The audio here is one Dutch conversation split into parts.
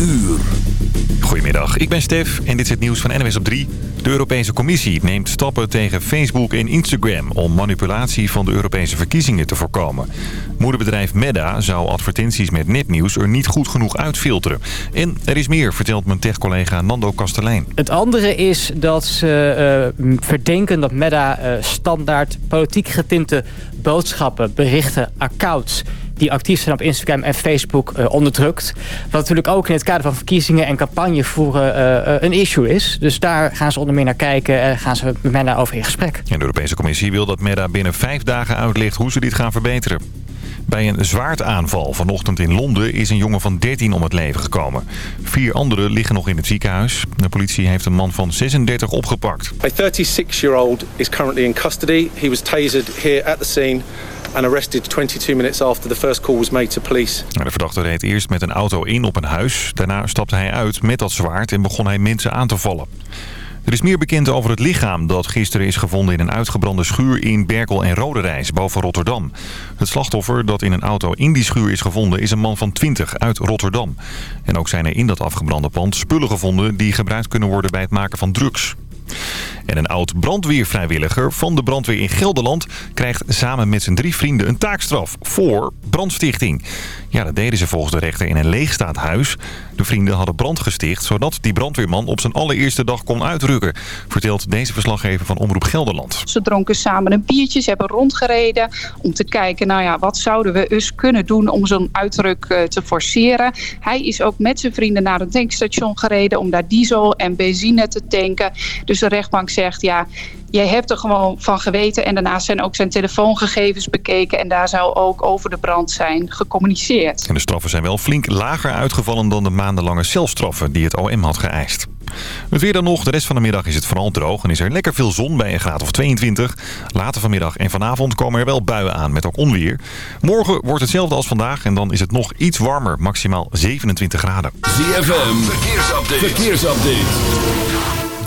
uur. Goedemiddag, ik ben Stef en dit is het nieuws van NWS op 3. De Europese Commissie neemt stappen tegen Facebook en Instagram... om manipulatie van de Europese verkiezingen te voorkomen. Moederbedrijf Meta zou advertenties met nepnieuws er niet goed genoeg uitfilteren. En er is meer, vertelt mijn tech-collega Nando Kastelein. Het andere is dat ze uh, verdenken dat Meta uh, standaard politiek getinte boodschappen, berichten, accounts die actief zijn op Instagram en Facebook uh, onderdrukt. Wat natuurlijk ook in het kader van verkiezingen en campagne voeren uh, een issue is. Dus daar gaan ze onder meer naar kijken en gaan ze met Meta over in gesprek. En de Europese Commissie wil dat Meta binnen vijf dagen uitlegt hoe ze dit gaan verbeteren. Bij een zwaardaanval vanochtend in Londen is een jongen van 13 om het leven gekomen. Vier anderen liggen nog in het ziekenhuis. De politie heeft een man van 36 opgepakt. A 36-year-old is currently in custody. He was tasered here at the scene and arrested 22 minutes after the first call was made to police. De verdachte reed eerst met een auto in op een huis. Daarna stapte hij uit met dat zwaard en begon hij mensen aan te vallen. Er is meer bekend over het lichaam dat gisteren is gevonden in een uitgebrande schuur in Berkel en Roderijs boven Rotterdam. Het slachtoffer dat in een auto in die schuur is gevonden is een man van 20 uit Rotterdam. En ook zijn er in dat afgebrande pand spullen gevonden die gebruikt kunnen worden bij het maken van drugs. En een oud brandweervrijwilliger van de brandweer in Gelderland... krijgt samen met zijn drie vrienden een taakstraf voor brandstichting. Ja, dat deden ze volgens de rechter in een leegstaand huis. De vrienden hadden brand gesticht... zodat die brandweerman op zijn allereerste dag kon uitrukken... vertelt deze verslaggever van Omroep Gelderland. Ze dronken samen een biertje, ze hebben rondgereden... om te kijken, nou ja, wat zouden we eens kunnen doen... om zo'n uitruk te forceren. Hij is ook met zijn vrienden naar het tankstation gereden... om daar diesel en benzine te tanken. Dus de rechtbank zegt, ja, jij hebt er gewoon van geweten. En daarnaast zijn ook zijn telefoongegevens bekeken. En daar zou ook over de brand zijn gecommuniceerd. En de straffen zijn wel flink lager uitgevallen dan de maandenlange celstraffen die het OM had geëist. Het weer dan nog. De rest van de middag is het vooral droog en is er lekker veel zon bij een graad of 22. Later vanmiddag en vanavond komen er wel buien aan met ook onweer. Morgen wordt hetzelfde als vandaag en dan is het nog iets warmer. Maximaal 27 graden. ZFM, verkeersupdate. verkeersupdate.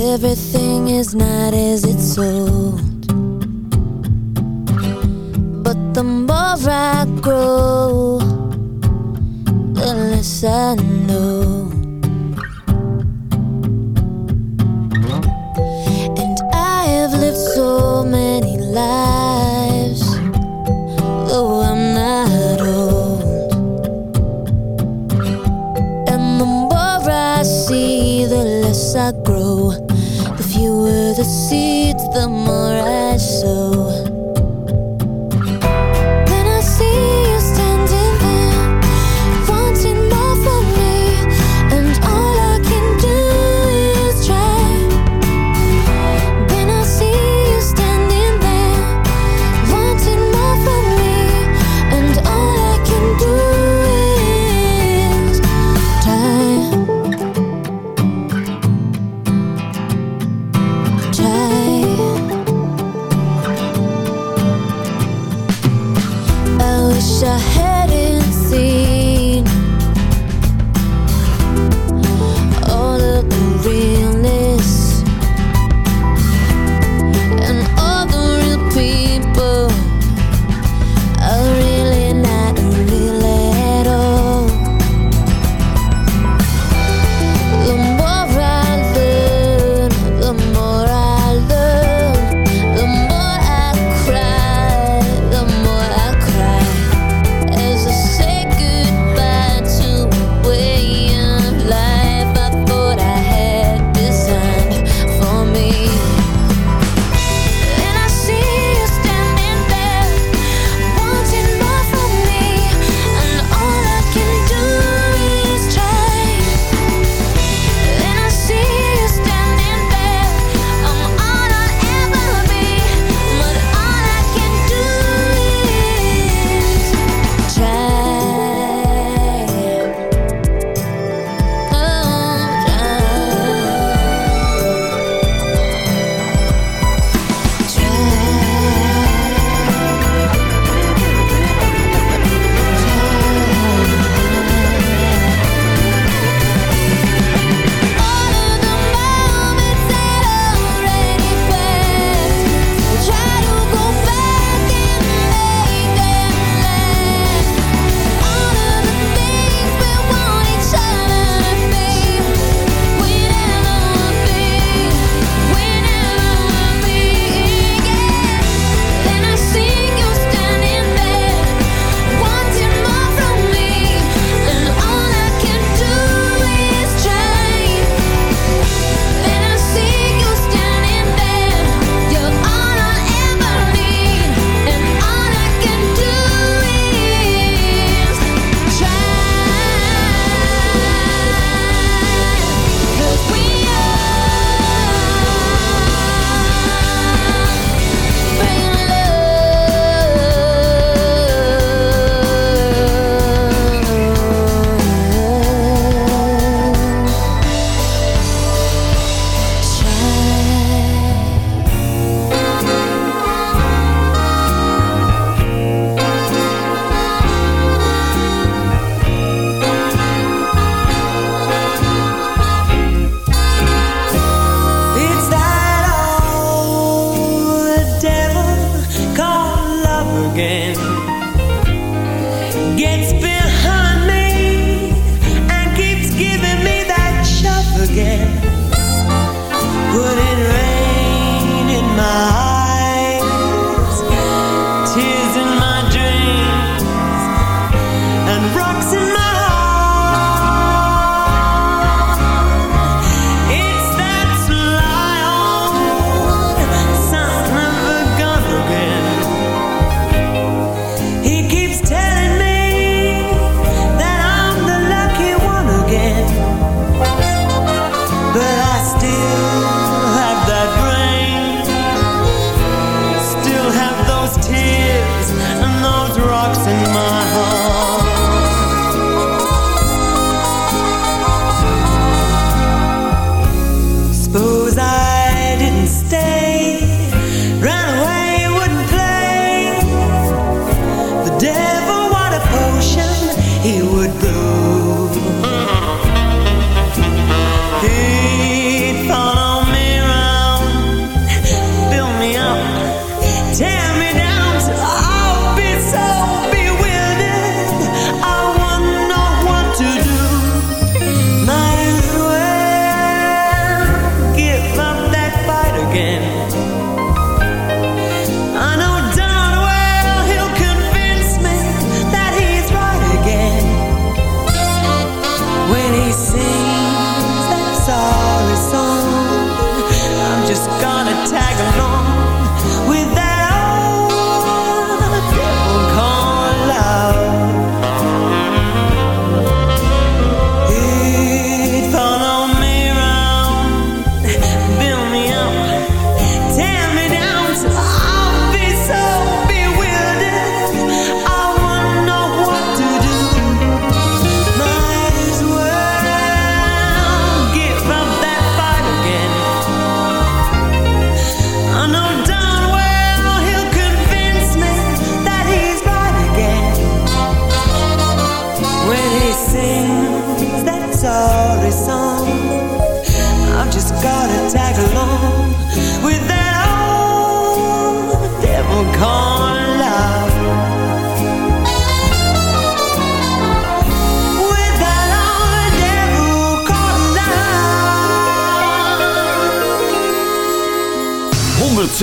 everything is not as it's sold. But the more I grow, the less I know. And I have lived so many lives, though I'm not old. And the more I see, the less I grow fewer the seeds, the more I sow.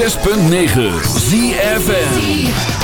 106.9 ZFN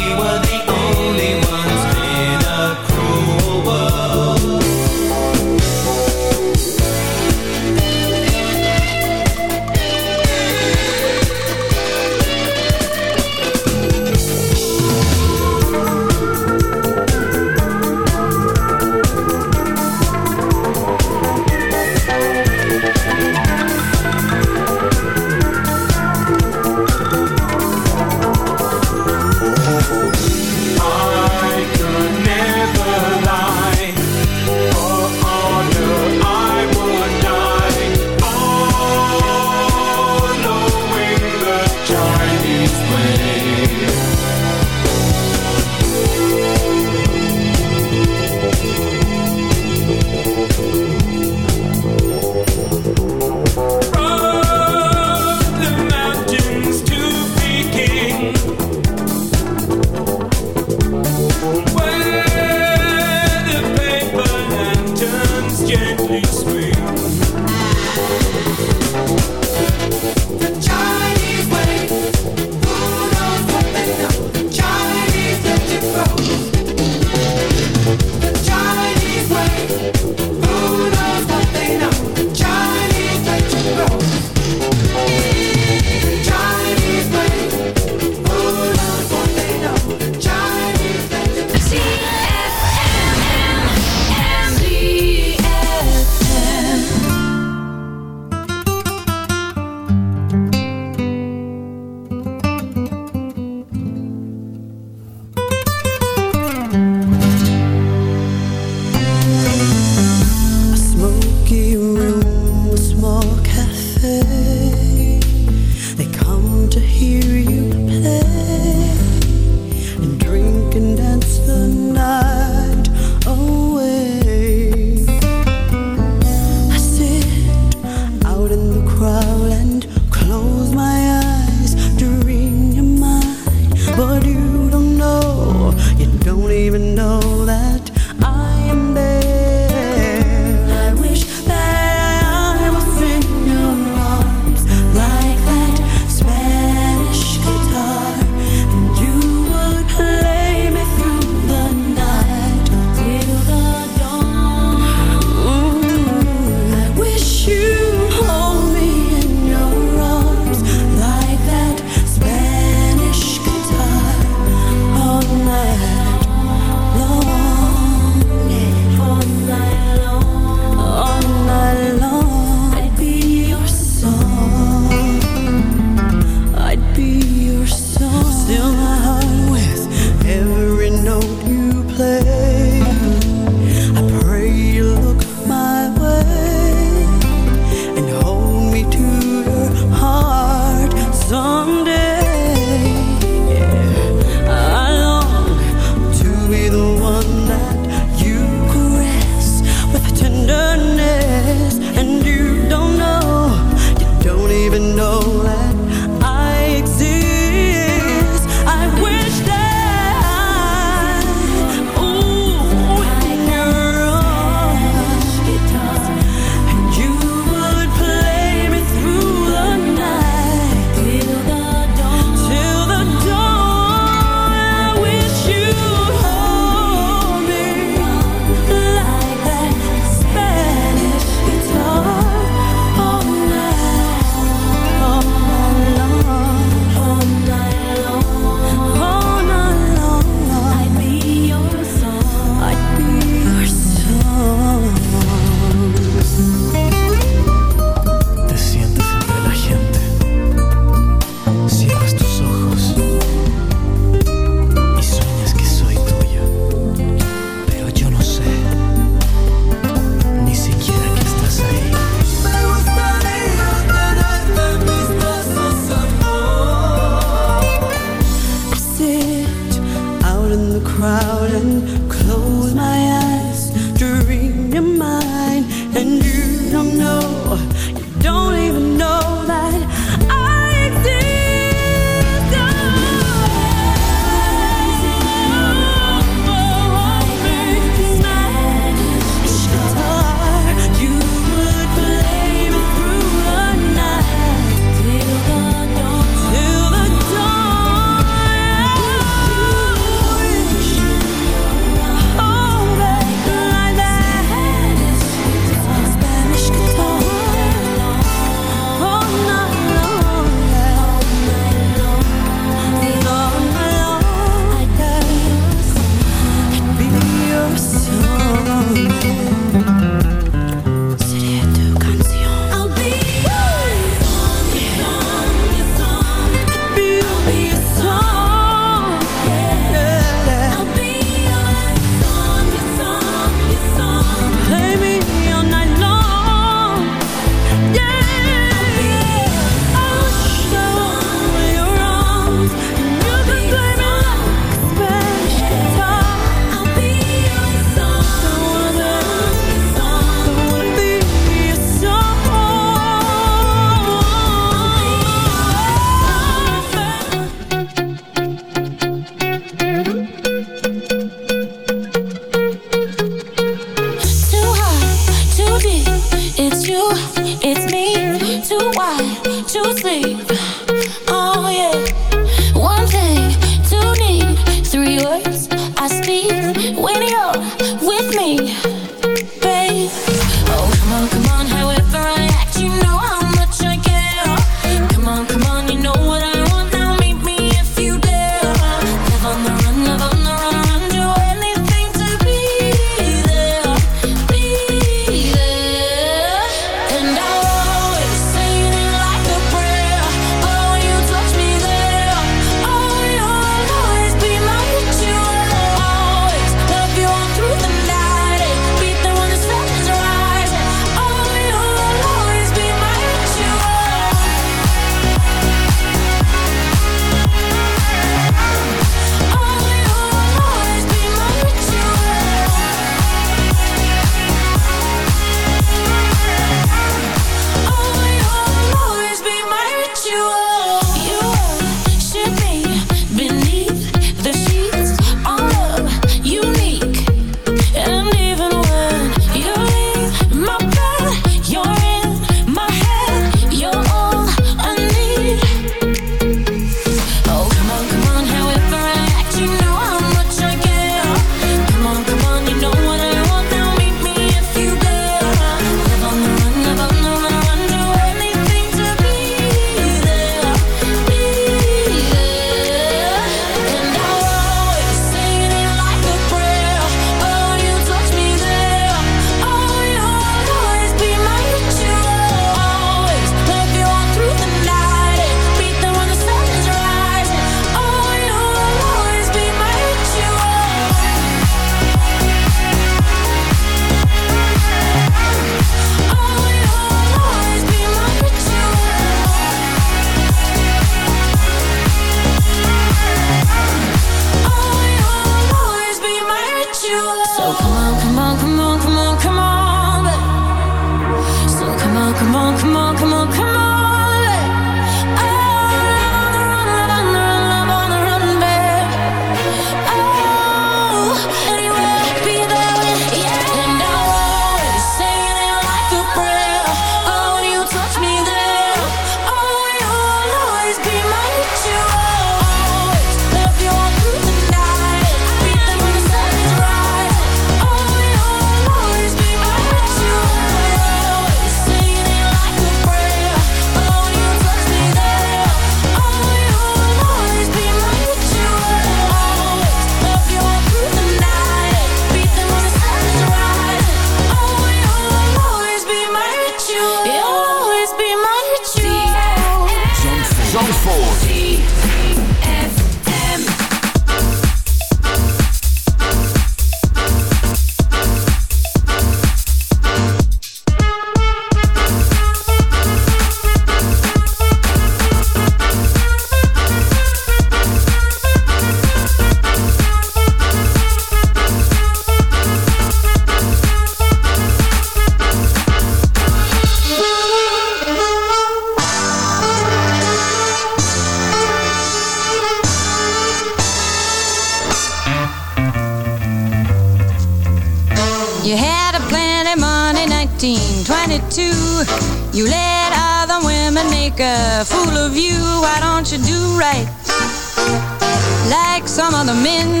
other men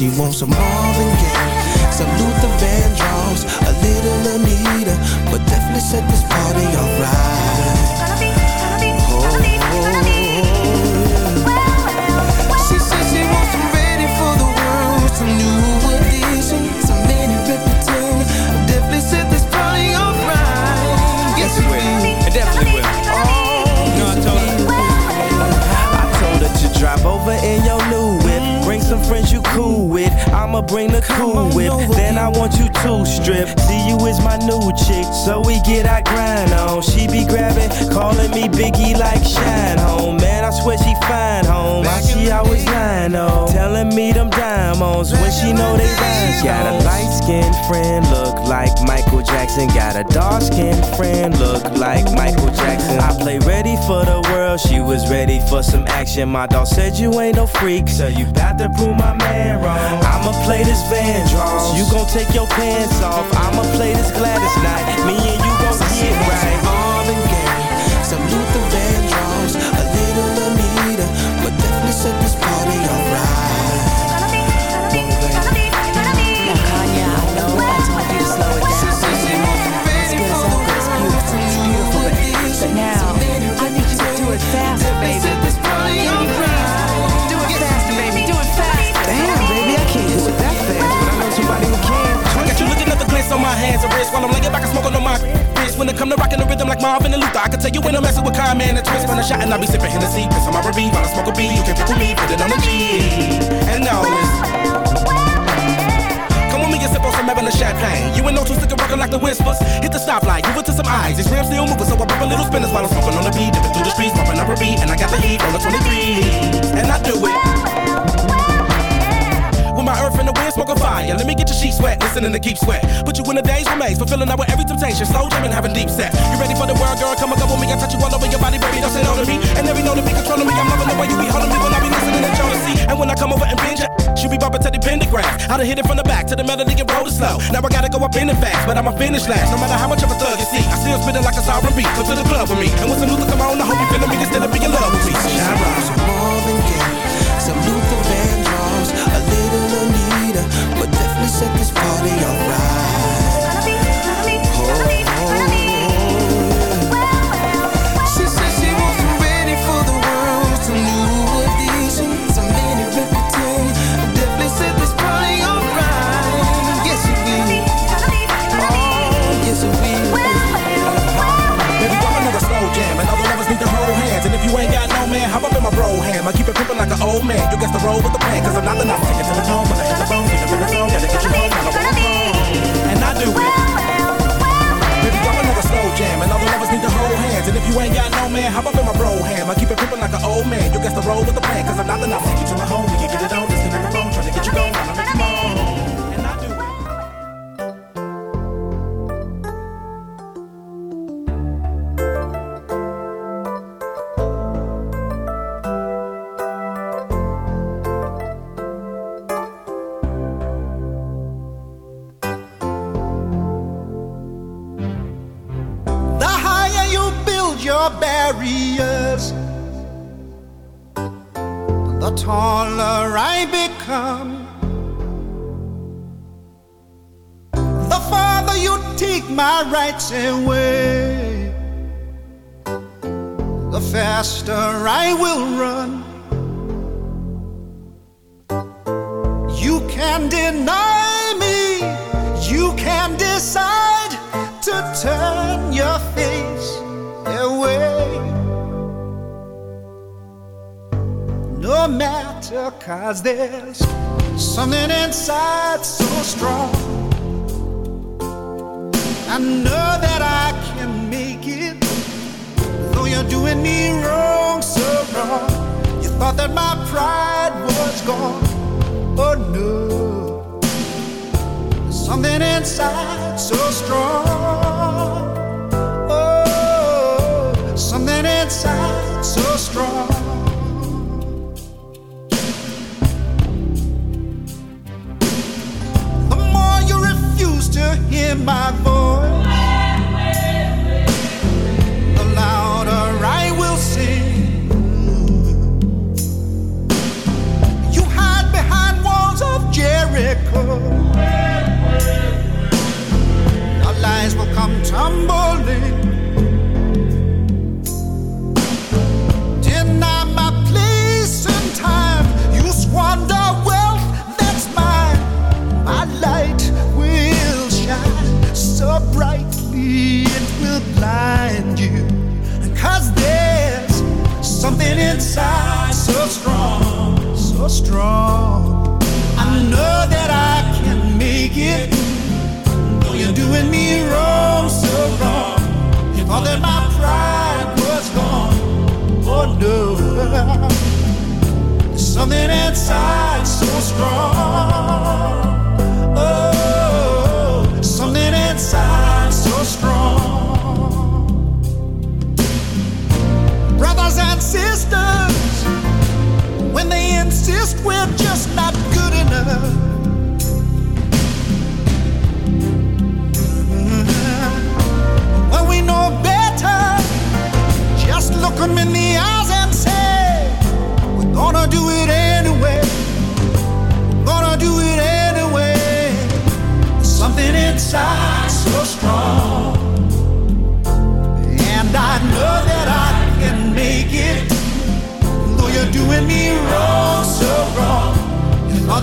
She wants some more. Jackson. Got a dark skinned friend, look like Michael Jackson. I play ready for the world, she was ready for some action. My dog said you ain't no freak, so you bout to prove my man wrong. I'ma play this Vandross, you gon' take your pants off. I'ma play this Gladys night, me and you gon' get right. And wrists while I'm laying back and smoking on my wrist. When it come to rocking the rhythm like Marvin and Luther, I can tell you when I'm messing with Kyle, man, and twist. When I shot and I be sipping Hennessy, piss on my R&B while I smoke a B. You can pick with me, put it on the G. And now with me and sip on some Evelyn champagne. You ain't no two stick rockin' like the whispers. Hit the stoplight, move it to some eyes. These rims still moving, so I pop a little spinners while I'm smoking on the beat. Dipping through the streets, popping up a beat, and I got the heat on the 23. And I do it. My earth and the wind, smoking fire. Let me get your sheet wet, listening to keep sweat. Put you in a daze remains, fulfilling out with every temptation. Slow jamming, having deep set. You ready for the world, girl? Come and go with me. I touch you all over your body, baby. Don't say no to me. And every know to be controlling me. I'm loving the way you be holding me when I be listening to jealousy. And when I come over and binge she be bumping to the pentagram. I done hit it from the back to the melody and roll it slow. Now I gotta go up in it fast, but I'ma finish last. No matter how much of a thug you see, I still spit it like a sovereign beat. Come to the club with me. And when some Luther come on, I hope you feeling me. Instead of be in love with me. Shine definitely set this party alright. roll with the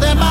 all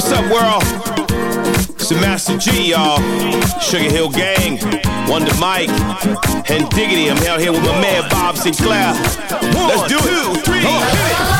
What's up, world? It's the Master G, y'all. Sugar Hill Gang, Wonder Mike, and Diggity. I'm out here with my man Bob Sinclair. Let's do it. Hit it.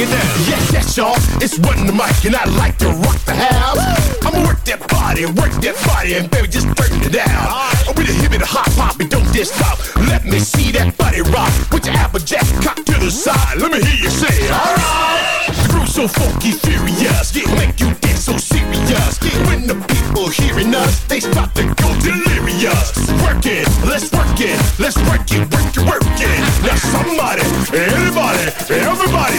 break it down. Yes, yes, y'all. It's run the mic, and I like to rock the house. I'ma work that body, work that body, and baby, just turn it down. Right. I'm gonna hit me the hot pop, and don't just stop. Let me see that body rock. Put your applejack cock to the side. Let me hear you say, alright. The groove's so funky, furious. Yeah, make you dance so serious. When the people hearing us, they start to go delirious. Work it, let's work it, let's work it, work it, work it. Now somebody, anybody, everybody